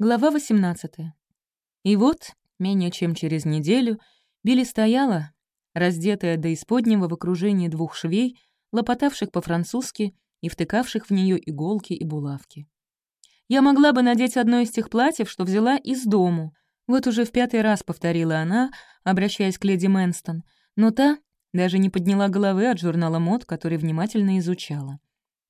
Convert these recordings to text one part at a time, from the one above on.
Глава 18. И вот, менее чем через неделю, Билли стояла, раздетая до исподнего в окружении двух швей, лопотавших по-французски и втыкавших в нее иголки и булавки. «Я могла бы надеть одно из тех платьев, что взяла из дому», вот уже в пятый раз повторила она, обращаясь к леди Мэнстон, но та даже не подняла головы от журнала мод, который внимательно изучала.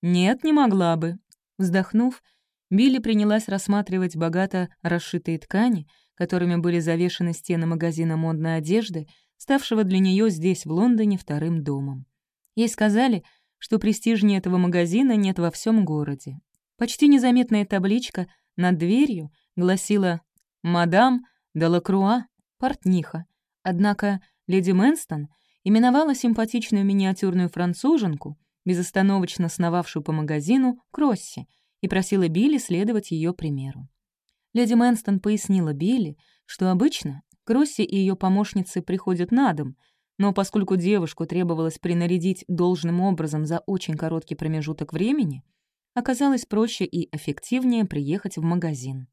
«Нет, не могла бы». Вздохнув, Билли принялась рассматривать богато расшитые ткани, которыми были завешены стены магазина модной одежды, ставшего для нее здесь, в Лондоне, вторым домом. Ей сказали, что престижнее этого магазина нет во всем городе. Почти незаметная табличка над дверью гласила «Мадам Делакруа, портниха». Однако леди Мэнстон именовала симпатичную миниатюрную француженку, безостановочно сновавшую по магазину, Кросси, и просила Билли следовать ее примеру. Леди Мэнстон пояснила Билли, что обычно Кросси и ее помощницы приходят на дом, но поскольку девушку требовалось принарядить должным образом за очень короткий промежуток времени, оказалось проще и эффективнее приехать в магазин.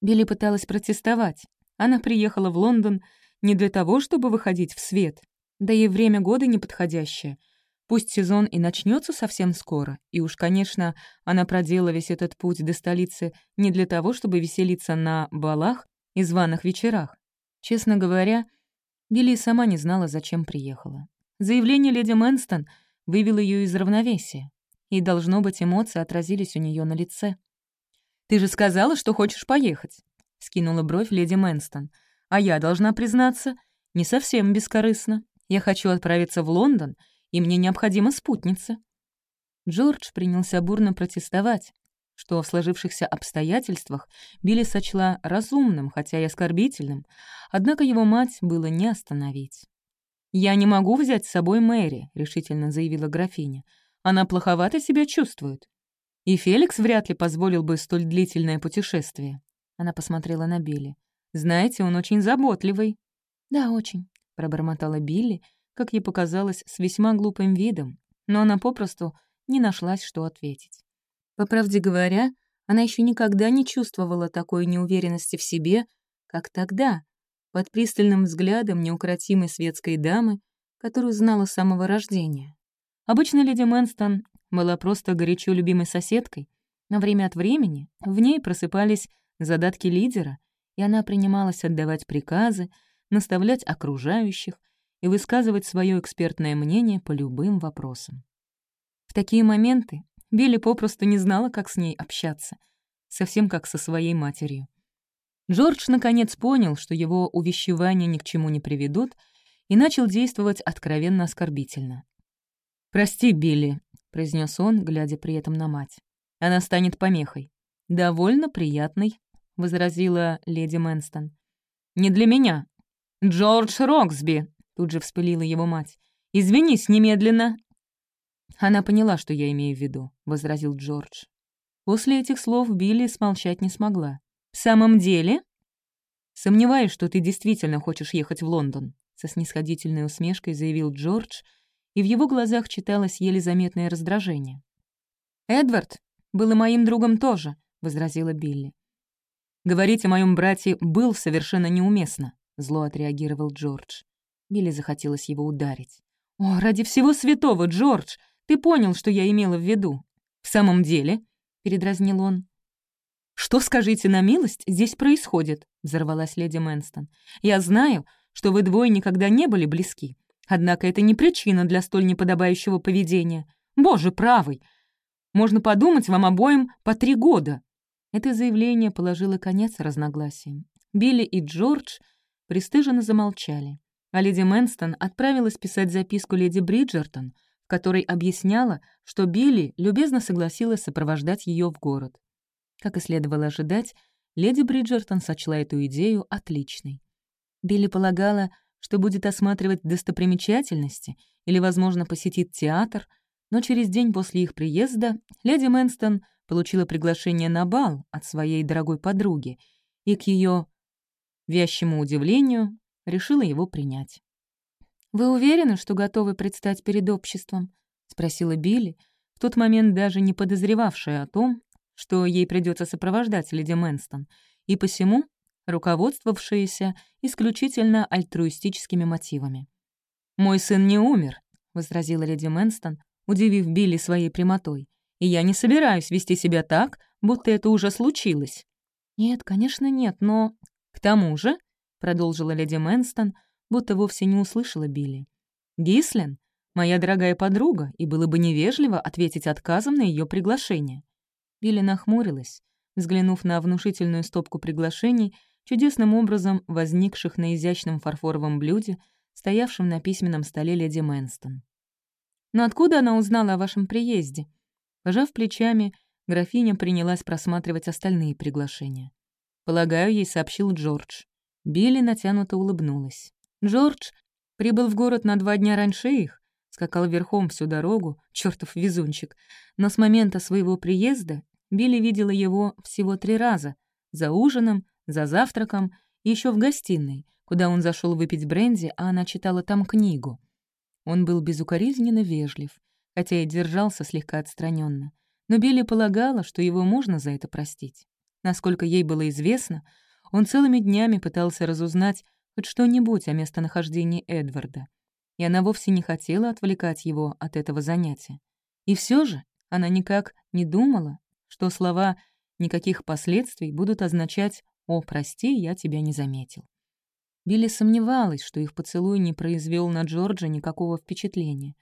Билли пыталась протестовать. Она приехала в Лондон не для того, чтобы выходить в свет, да и время года неподходящее — Пусть сезон и начнется совсем скоро, и уж, конечно, она проделала весь этот путь до столицы не для того, чтобы веселиться на балах и званых вечерах. Честно говоря, Билли сама не знала, зачем приехала. Заявление леди Мэнстон вывело ее из равновесия, и, должно быть, эмоции отразились у нее на лице. «Ты же сказала, что хочешь поехать», — скинула бровь леди Мэнстон. «А я, должна признаться, не совсем бескорыстно. Я хочу отправиться в Лондон — и мне необходима спутница». Джордж принялся бурно протестовать, что в сложившихся обстоятельствах Билли сочла разумным, хотя и оскорбительным, однако его мать было не остановить. «Я не могу взять с собой Мэри», — решительно заявила графиня. «Она плоховато себя чувствует. И Феликс вряд ли позволил бы столь длительное путешествие». Она посмотрела на Билли. «Знаете, он очень заботливый». «Да, очень», — пробормотала Билли, как ей показалось, с весьма глупым видом, но она попросту не нашлась, что ответить. По правде говоря, она еще никогда не чувствовала такой неуверенности в себе, как тогда, под пристальным взглядом неукротимой светской дамы, которую знала с самого рождения. Обычно леди Мэнстон была просто горячо любимой соседкой, но время от времени в ней просыпались задатки лидера, и она принималась отдавать приказы, наставлять окружающих, и высказывать свое экспертное мнение по любым вопросам. В такие моменты Билли попросту не знала, как с ней общаться, совсем как со своей матерью. Джордж наконец понял, что его увещевания ни к чему не приведут, и начал действовать откровенно оскорбительно. «Прости, Билли», — произнес он, глядя при этом на мать. «Она станет помехой». «Довольно приятной», — возразила леди Мэнстон. «Не для меня. Джордж Роксби», Тут же вспылила его мать. «Извинись немедленно!» «Она поняла, что я имею в виду», — возразил Джордж. После этих слов Билли смолчать не смогла. «В самом деле?» «Сомневаюсь, что ты действительно хочешь ехать в Лондон», — со снисходительной усмешкой заявил Джордж, и в его глазах читалось еле заметное раздражение. «Эдвард был и моим другом тоже», — возразила Билли. «Говорить о моем брате был совершенно неуместно», — зло отреагировал Джордж. Билли захотелось его ударить. «О, ради всего святого, Джордж! Ты понял, что я имела в виду?» «В самом деле?» — передразнил он. «Что, скажите на милость, здесь происходит?» — взорвалась леди Мэнстон. «Я знаю, что вы двое никогда не были близки. Однако это не причина для столь неподобающего поведения. Боже правый! Можно подумать вам обоим по три года». Это заявление положило конец разногласиям. Билли и Джордж пристыженно замолчали а леди Мэнстон отправилась писать записку леди Бриджертон, в которой объясняла, что Билли любезно согласилась сопровождать ее в город. Как и следовало ожидать, леди Бриджертон сочла эту идею отличной. Билли полагала, что будет осматривать достопримечательности или, возможно, посетит театр, но через день после их приезда леди Мэнстон получила приглашение на бал от своей дорогой подруги, и, к ее вящему удивлению, решила его принять. «Вы уверены, что готовы предстать перед обществом?» — спросила Билли, в тот момент даже не подозревавшая о том, что ей придется сопровождать леди Мэнстон, и посему руководствовавшаяся исключительно альтруистическими мотивами. «Мой сын не умер», — возразила леди Мэнстон, удивив Билли своей прямотой, «и я не собираюсь вести себя так, будто это уже случилось». «Нет, конечно, нет, но...» «К тому же», — продолжила леди Мэнстон, будто вовсе не услышала Билли, «Гислен — моя дорогая подруга, и было бы невежливо ответить отказом на ее приглашение». Билли нахмурилась, взглянув на внушительную стопку приглашений, чудесным образом возникших на изящном фарфоровом блюде, стоявшем на письменном столе леди Мэнстон. «Но откуда она узнала о вашем приезде?» Пожав плечами, графиня принялась просматривать остальные приглашения. Полагаю, ей сообщил Джордж. Билли натянуто улыбнулась. Джордж прибыл в город на два дня раньше их, скакал верхом всю дорогу, чертов везунчик, но с момента своего приезда Билли видела его всего три раза — за ужином, за завтраком и еще в гостиной, куда он зашел выпить бренди, а она читала там книгу. Он был безукоризненно вежлив, хотя и держался слегка отстраненно. Но Билли полагала, что его можно за это простить. Насколько ей было известно, он целыми днями пытался разузнать хоть что-нибудь о местонахождении Эдварда, и она вовсе не хотела отвлекать его от этого занятия. И все же она никак не думала, что слова «никаких последствий» будут означать «О, прости, я тебя не заметил». Билли сомневалась, что их поцелуй не произвел на Джорджа никакого впечатления.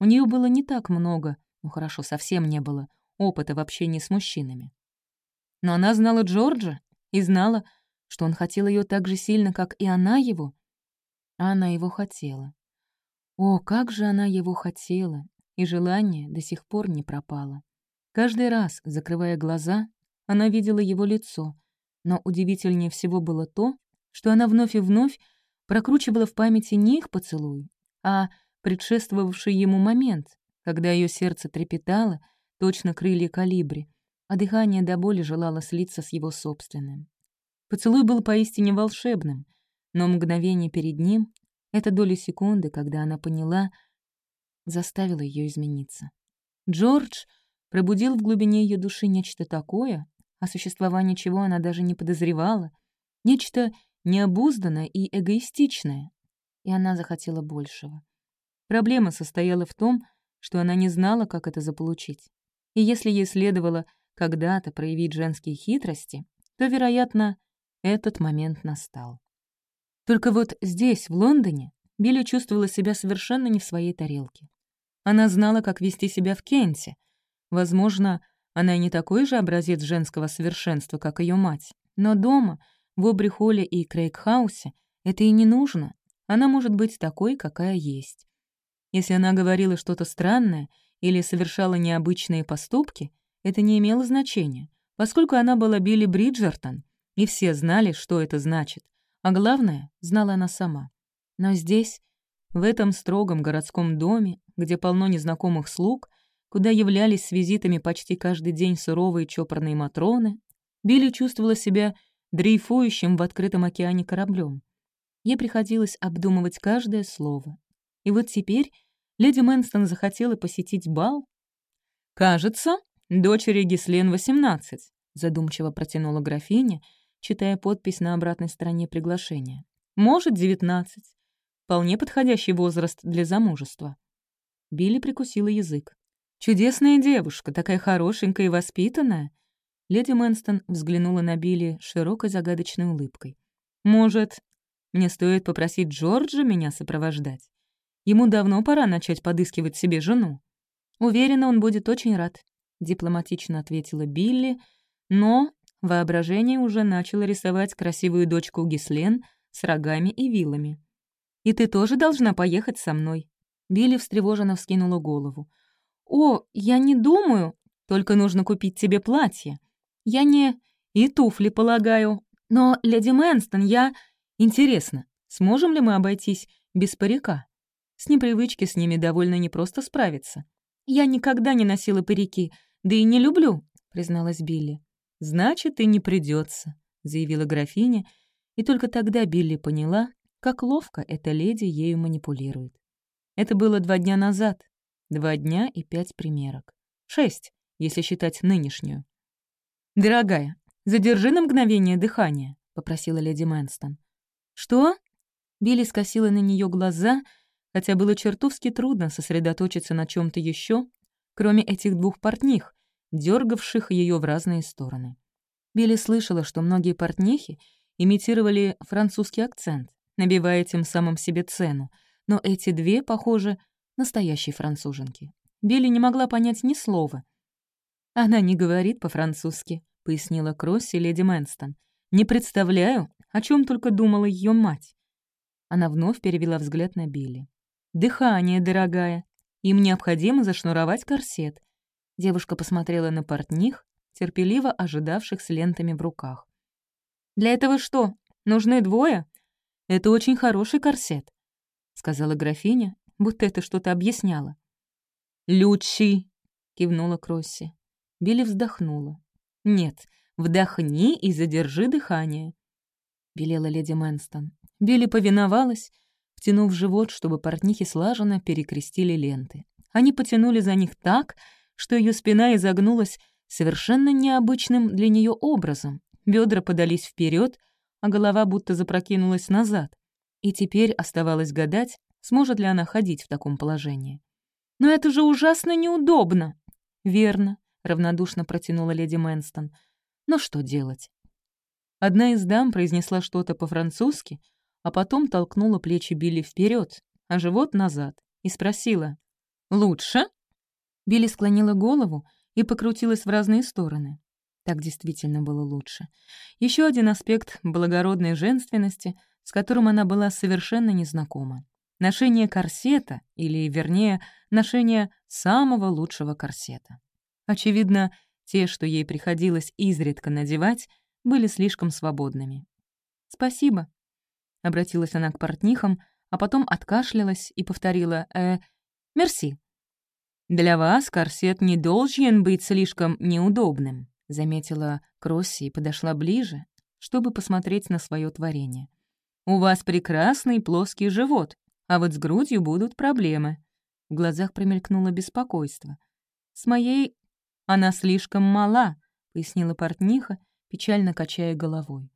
У нее было не так много, ну хорошо, совсем не было, опыта в общении с мужчинами. Но она знала Джорджа и знала, что он хотел ее так же сильно, как и она его. А она его хотела. О, как же она его хотела, и желание до сих пор не пропало. Каждый раз, закрывая глаза, она видела его лицо, но удивительнее всего было то, что она вновь и вновь прокручивала в памяти не их поцелуй, а предшествовавший ему момент, когда ее сердце трепетало, точно крылья калибри, а дыхание до боли желало слиться с его собственным. Поцелуй был поистине волшебным, но мгновение перед ним, эта доля секунды, когда она поняла, заставила ее измениться. Джордж пробудил в глубине ее души нечто такое, о существовании чего она даже не подозревала, нечто необузданное и эгоистичное, и она захотела большего. Проблема состояла в том, что она не знала, как это заполучить. И если ей следовало когда-то проявить женские хитрости, то, вероятно, этот момент настал. Только вот здесь, в Лондоне, Билли чувствовала себя совершенно не в своей тарелке. Она знала, как вести себя в Кенте. Возможно, она и не такой же образец женского совершенства, как ее мать. Но дома, в Обрихоле и Крейгхаусе, это и не нужно. Она может быть такой, какая есть. Если она говорила что-то странное или совершала необычные поступки, это не имело значения, поскольку она была Билли Бриджертон — и все знали, что это значит. А главное, знала она сама. Но здесь, в этом строгом городском доме, где полно незнакомых слуг, куда являлись с визитами почти каждый день суровые чопорные матроны, Билли чувствовала себя дрейфующим в открытом океане кораблем. Ей приходилось обдумывать каждое слово. И вот теперь леди Мэнстон захотела посетить бал. «Кажется, дочери Гислен 18», — задумчиво протянула графиня, читая подпись на обратной стороне приглашения. «Может, девятнадцать. Вполне подходящий возраст для замужества». Билли прикусила язык. «Чудесная девушка, такая хорошенькая и воспитанная». Леди Мэнстон взглянула на Билли широкой загадочной улыбкой. «Может, мне стоит попросить Джорджа меня сопровождать? Ему давно пора начать подыскивать себе жену. Уверена, он будет очень рад», — дипломатично ответила Билли, но Воображение уже начало рисовать красивую дочку Гислен с рогами и вилами. «И ты тоже должна поехать со мной». Билли встревоженно вскинула голову. «О, я не думаю. Только нужно купить тебе платье. Я не... И туфли, полагаю. Но, леди Мэнстон, я... Интересно, сможем ли мы обойтись без парика? С непривычки с ними довольно непросто справиться. Я никогда не носила парики, да и не люблю», — призналась Билли. «Значит, и не придется, заявила графиня, и только тогда Билли поняла, как ловко эта леди ею манипулирует. Это было два дня назад. Два дня и пять примерок. Шесть, если считать нынешнюю. «Дорогая, задержи на мгновение дыхание», — попросила леди Мэнстон. «Что?» Билли скосила на нее глаза, хотя было чертовски трудно сосредоточиться на чем то еще, кроме этих двух портних, дергавших ее в разные стороны. Билли слышала, что многие портнихи имитировали французский акцент, набивая тем самым себе цену, но эти две, похоже, настоящие француженки. Билли не могла понять ни слова. «Она не говорит по-французски», — пояснила Кросси леди Мэнстон. «Не представляю, о чем только думала ее мать». Она вновь перевела взгляд на Билли. «Дыхание, дорогая. Им необходимо зашнуровать корсет». Девушка посмотрела на портних, терпеливо ожидавших с лентами в руках. «Для этого что, нужны двое?» «Это очень хороший корсет», — сказала графиня, будто это что-то объясняло. «Лючи!» — кивнула Кросси. Билли вздохнула. «Нет, вдохни и задержи дыхание», — велела леди Мэнстон. Билли повиновалась, втянув живот, чтобы портнихи слаженно перекрестили ленты. Они потянули за них так, что ее спина изогнулась совершенно необычным для нее образом. Бедра подались вперед, а голова будто запрокинулась назад. И теперь оставалось гадать, сможет ли она ходить в таком положении. «Но это же ужасно неудобно!» «Верно», — равнодушно протянула леди Мэнстон. «Но что делать?» Одна из дам произнесла что-то по-французски, а потом толкнула плечи Билли вперед, а живот назад, и спросила «Лучше?» Билли склонила голову и покрутилась в разные стороны. Так действительно было лучше. Еще один аспект благородной женственности, с которым она была совершенно незнакома. Ношение корсета, или, вернее, ношение самого лучшего корсета. Очевидно, те, что ей приходилось изредка надевать, были слишком свободными. «Спасибо», — обратилась она к портнихам, а потом откашлялась и повторила «э, мерси». «Для вас корсет не должен быть слишком неудобным», — заметила Кросси и подошла ближе, чтобы посмотреть на свое творение. «У вас прекрасный плоский живот, а вот с грудью будут проблемы». В глазах промелькнуло беспокойство. «С моей... Она слишком мала», — пояснила портниха, печально качая головой.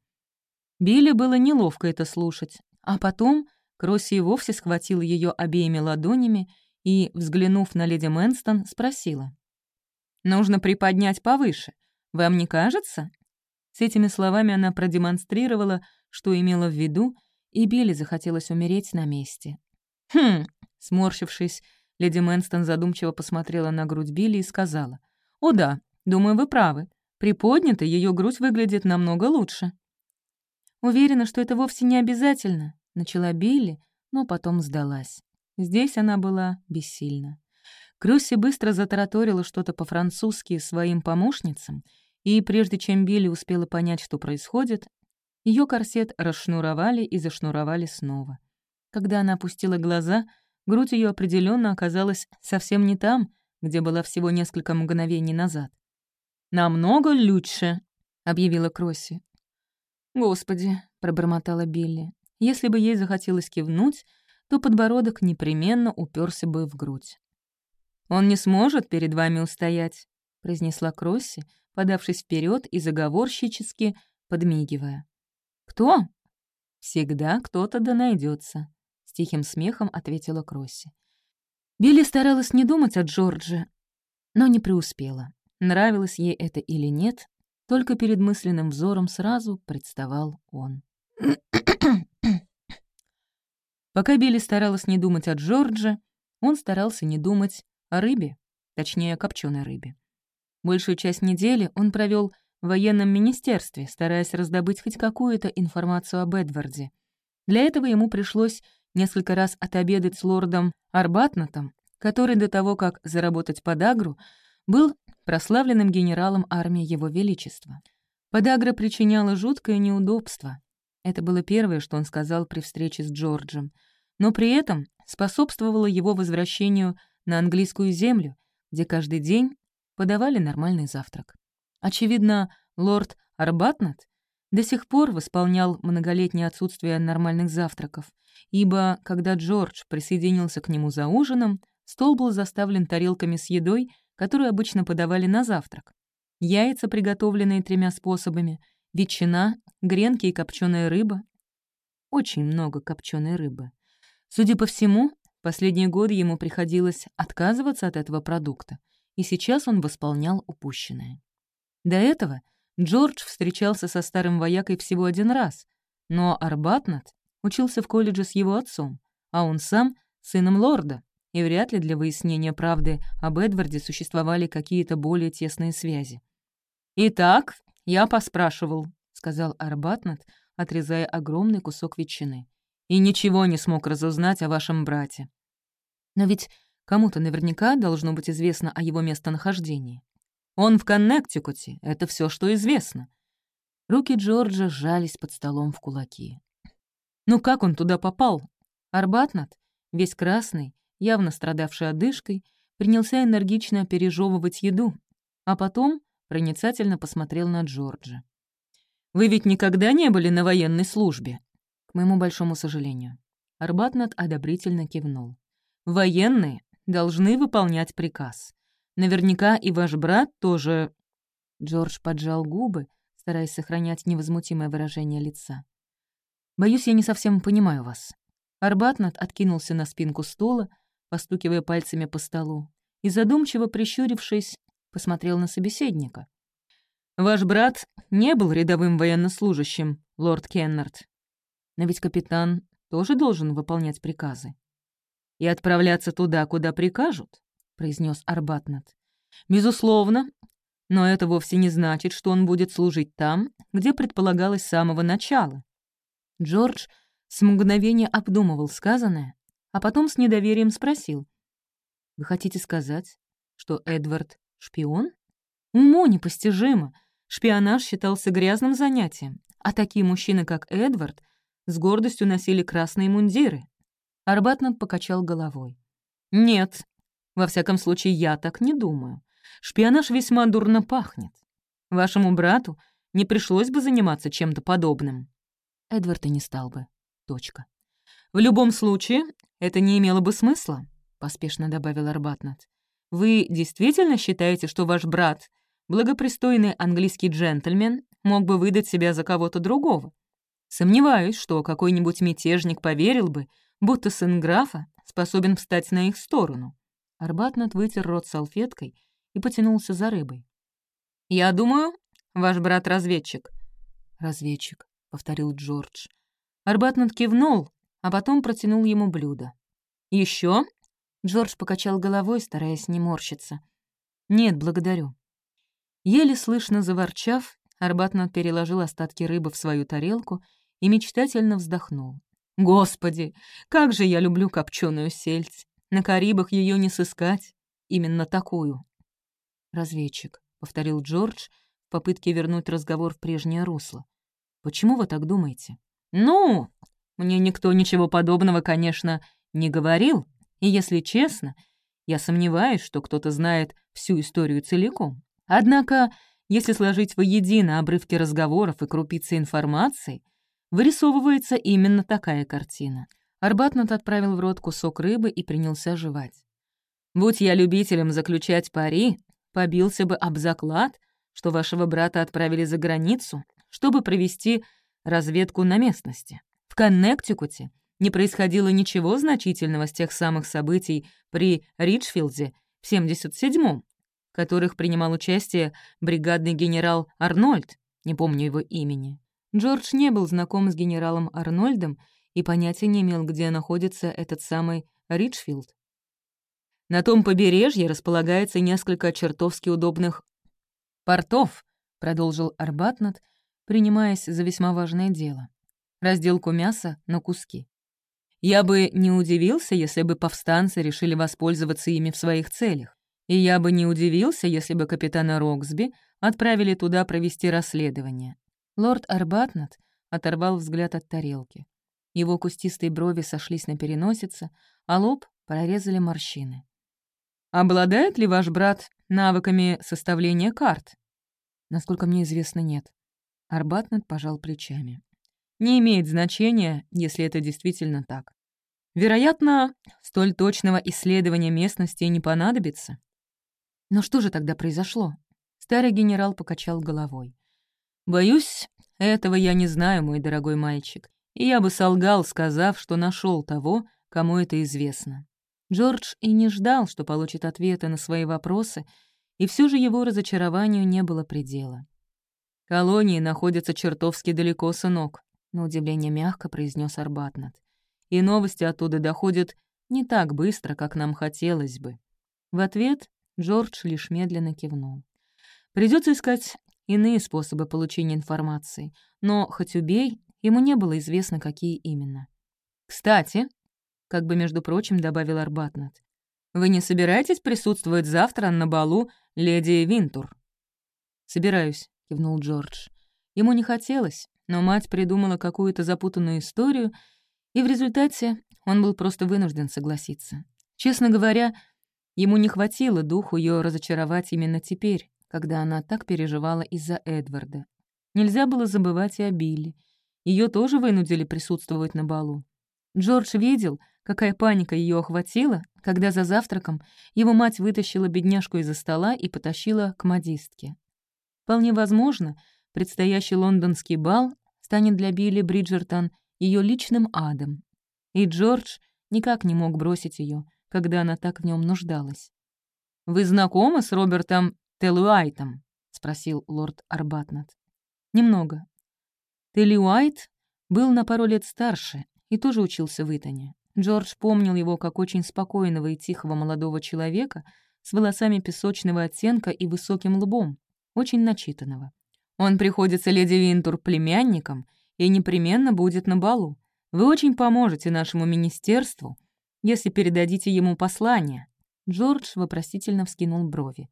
Билли было неловко это слушать, а потом Кросси и вовсе схватила ее обеими ладонями и, взглянув на леди Мэнстон, спросила. «Нужно приподнять повыше. Вам не кажется?» С этими словами она продемонстрировала, что имела в виду, и Билли захотелось умереть на месте. «Хм!» — сморщившись, леди Мэнстон задумчиво посмотрела на грудь Билли и сказала. «О да, думаю, вы правы. Приподнята ее грудь выглядит намного лучше». «Уверена, что это вовсе не обязательно», — начала Билли, но потом сдалась. Здесь она была бессильна. Крюси быстро затараторила что-то по-французски своим помощницам, и прежде чем Билли успела понять, что происходит, ее корсет расшнуровали и зашнуровали снова. Когда она опустила глаза, грудь ее определенно оказалась совсем не там, где была всего несколько мгновений назад. «Намного лучше», — объявила Кросси. «Господи», — пробормотала Билли. Если бы ей захотелось кивнуть, то подбородок непременно уперся бы в грудь. «Он не сможет перед вами устоять», — произнесла Кросси, подавшись вперед и заговорщически подмигивая. «Кто?» «Всегда кто-то да найдется», — с тихим смехом ответила Кросси. Билли старалась не думать о Джордже, но не преуспела. Нравилось ей это или нет, только перед мысленным взором сразу представал он. Пока Билли старалась не думать о Джордже, он старался не думать о рыбе, точнее, о копченой рыбе. Большую часть недели он провел в военном министерстве, стараясь раздобыть хоть какую-то информацию об Эдварде. Для этого ему пришлось несколько раз отобедать с лордом Арбатнатом, который до того, как заработать подагру, был прославленным генералом армии Его Величества. Подагра причиняла жуткое неудобство. Это было первое, что он сказал при встрече с Джорджем — но при этом способствовало его возвращению на английскую землю, где каждый день подавали нормальный завтрак. Очевидно, лорд Арбатнат до сих пор восполнял многолетнее отсутствие нормальных завтраков, ибо когда Джордж присоединился к нему за ужином, стол был заставлен тарелками с едой, которую обычно подавали на завтрак. яйца, приготовленные тремя способами, ветчина, гренки и копченая рыба. Очень много копченой рыбы. Судя по всему, последние годы ему приходилось отказываться от этого продукта, и сейчас он восполнял упущенное. До этого Джордж встречался со старым воякой всего один раз, но Арбатнат учился в колледже с его отцом, а он сам — сыном лорда, и вряд ли для выяснения правды об Эдварде существовали какие-то более тесные связи. «Итак, я поспрашивал», — сказал Арбатнат, отрезая огромный кусок ветчины, «и ничего не смог разузнать о вашем брате». Но ведь кому-то наверняка должно быть известно о его местонахождении. Он в Коннектикуте, это все, что известно. Руки Джорджа сжались под столом в кулаки. Ну как он туда попал? Арбатнат, весь красный, явно страдавший одышкой, принялся энергично пережевывать еду, а потом проницательно посмотрел на Джорджа. «Вы ведь никогда не были на военной службе?» «К моему большому сожалению». Арбатнат одобрительно кивнул. «Военные должны выполнять приказ. Наверняка и ваш брат тоже...» Джордж поджал губы, стараясь сохранять невозмутимое выражение лица. «Боюсь, я не совсем понимаю вас». Арбатнат откинулся на спинку стула, постукивая пальцами по столу, и, задумчиво прищурившись, посмотрел на собеседника. «Ваш брат не был рядовым военнослужащим, лорд Кеннард. Но ведь капитан тоже должен выполнять приказы. И отправляться туда, куда прикажут», — произнес Арбатнат. «Безусловно, но это вовсе не значит, что он будет служить там, где предполагалось с самого начала». Джордж с мгновения обдумывал сказанное, а потом с недоверием спросил. «Вы хотите сказать, что Эдвард — шпион?» «Уму непостижимо. Шпионаж считался грязным занятием, а такие мужчины, как Эдвард, с гордостью носили красные мундиры». Арбатнат покачал головой. «Нет, во всяком случае, я так не думаю. Шпионаж весьма дурно пахнет. Вашему брату не пришлось бы заниматься чем-то подобным». Эдвард и не стал бы. Точка. «В любом случае, это не имело бы смысла», — поспешно добавил Арбатнат. «Вы действительно считаете, что ваш брат, благопристойный английский джентльмен, мог бы выдать себя за кого-то другого? Сомневаюсь, что какой-нибудь мятежник поверил бы, будто сын графа способен встать на их сторону». Арбатнат вытер рот салфеткой и потянулся за рыбой. «Я думаю, ваш брат разведчик». «Разведчик», — повторил Джордж. Арбатнат кивнул, а потом протянул ему блюдо. Еще? Джордж покачал головой, стараясь не морщиться. «Нет, благодарю». Еле слышно заворчав, Арбатнат переложил остатки рыбы в свою тарелку и мечтательно вздохнул. «Господи, как же я люблю копченую сельдь! На Карибах ее не сыскать, именно такую!» «Разведчик», — повторил Джордж в попытке вернуть разговор в прежнее русло. «Почему вы так думаете?» «Ну, мне никто ничего подобного, конечно, не говорил, и, если честно, я сомневаюсь, что кто-то знает всю историю целиком. Однако, если сложить воедино обрывки разговоров и крупицы информации, вырисовывается именно такая картина. Арбатнат отправил в рот кусок рыбы и принялся жевать. «Будь я любителем заключать пари, побился бы об заклад, что вашего брата отправили за границу, чтобы провести разведку на местности. Коннектикуте не происходило ничего значительного с тех самых событий при Ричфилде в 77-м, в которых принимал участие бригадный генерал Арнольд, не помню его имени. Джордж не был знаком с генералом Арнольдом и понятия не имел, где находится этот самый Ричфилд. На том побережье располагается несколько чертовски удобных портов, продолжил Арбатнат, принимаясь за весьма важное дело разделку мяса на куски. Я бы не удивился, если бы повстанцы решили воспользоваться ими в своих целях. И я бы не удивился, если бы капитана Роксби отправили туда провести расследование. Лорд Арбатнат оторвал взгляд от тарелки. Его кустистые брови сошлись на переносице, а лоб прорезали морщины. «Обладает ли ваш брат навыками составления карт?» «Насколько мне известно, нет». Арбатнат пожал плечами не имеет значения, если это действительно так. Вероятно, столь точного исследования местности не понадобится. Но что же тогда произошло? Старый генерал покачал головой. «Боюсь, этого я не знаю, мой дорогой мальчик, и я бы солгал, сказав, что нашел того, кому это известно». Джордж и не ждал, что получит ответы на свои вопросы, и все же его разочарованию не было предела. «Колонии находятся чертовски далеко, сынок», — на удивление мягко произнес Арбатнат. «И новости оттуда доходят не так быстро, как нам хотелось бы». В ответ Джордж лишь медленно кивнул. Придется искать иные способы получения информации, но, хоть убей, ему не было известно, какие именно. «Кстати», — как бы, между прочим, добавил Арбатнат, «вы не собираетесь присутствовать завтра на балу леди Винтур?» «Собираюсь», — кивнул Джордж. Ему не хотелось, но мать придумала какую-то запутанную историю, и в результате он был просто вынужден согласиться. Честно говоря, ему не хватило духу ее разочаровать именно теперь, когда она так переживала из-за Эдварда. Нельзя было забывать и о Билли. Ее тоже вынудили присутствовать на балу. Джордж видел, какая паника ее охватила, когда за завтраком его мать вытащила бедняжку из-за стола и потащила к модистке. Вполне возможно, предстоящий лондонский бал станет для Билли Бриджертон ее личным адом. И Джордж никак не мог бросить ее, когда она так в нем нуждалась. «Вы знакомы с Робертом Телуайтом?» — спросил лорд Арбатнат. «Немного». Телуайт был на пару лет старше и тоже учился в Итоне. Джордж помнил его как очень спокойного и тихого молодого человека с волосами песочного оттенка и высоким лбом, очень начитанного. Он приходится леди Винтур племянником и непременно будет на балу. Вы очень поможете нашему министерству, если передадите ему послание». Джордж вопросительно вскинул брови.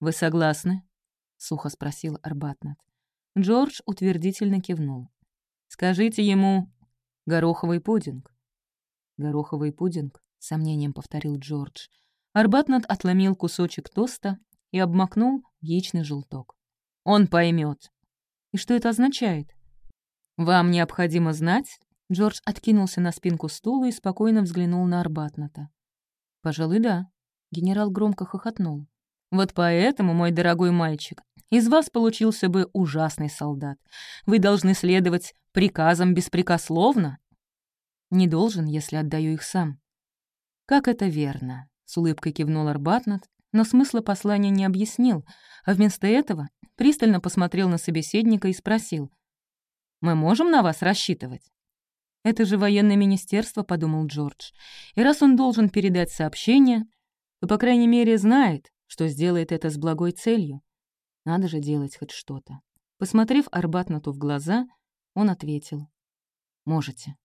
«Вы согласны?» — сухо спросил Арбатнат. Джордж утвердительно кивнул. «Скажите ему гороховый пудинг». «Гороховый пудинг?» — сомнением повторил Джордж. Арбатнат отломил кусочек тоста и обмакнул яичный желток. «Он поймет. «И что это означает?» «Вам необходимо знать?» Джордж откинулся на спинку стула и спокойно взглянул на Арбатната. «Пожалуй, да». Генерал громко хохотнул. «Вот поэтому, мой дорогой мальчик, из вас получился бы ужасный солдат. Вы должны следовать приказам беспрекословно». «Не должен, если отдаю их сам». «Как это верно?» — с улыбкой кивнул Арбатнат, но смысла послания не объяснил, а вместо этого пристально посмотрел на собеседника и спросил. «Мы можем на вас рассчитывать?» «Это же военное министерство», — подумал Джордж. «И раз он должен передать сообщение, то, по крайней мере, знает, что сделает это с благой целью. Надо же делать хоть что-то». Посмотрев Арбатнату в глаза, он ответил. «Можете».